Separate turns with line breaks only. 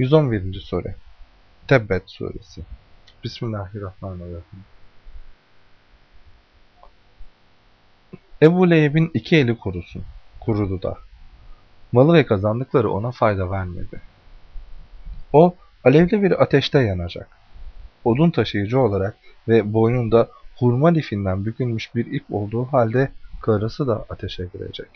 111. Sure Tebbet Suresi Bismillahirrahmanirrahim Ebu Leheb'in iki eli kurusun, kurudu da. Malı ve kazandıkları ona fayda vermedi. O, alevli bir ateşte yanacak. Odun taşıyıcı olarak ve boynunda hurma lifinden bükülmüş bir ip olduğu halde karısı da ateşe girecek.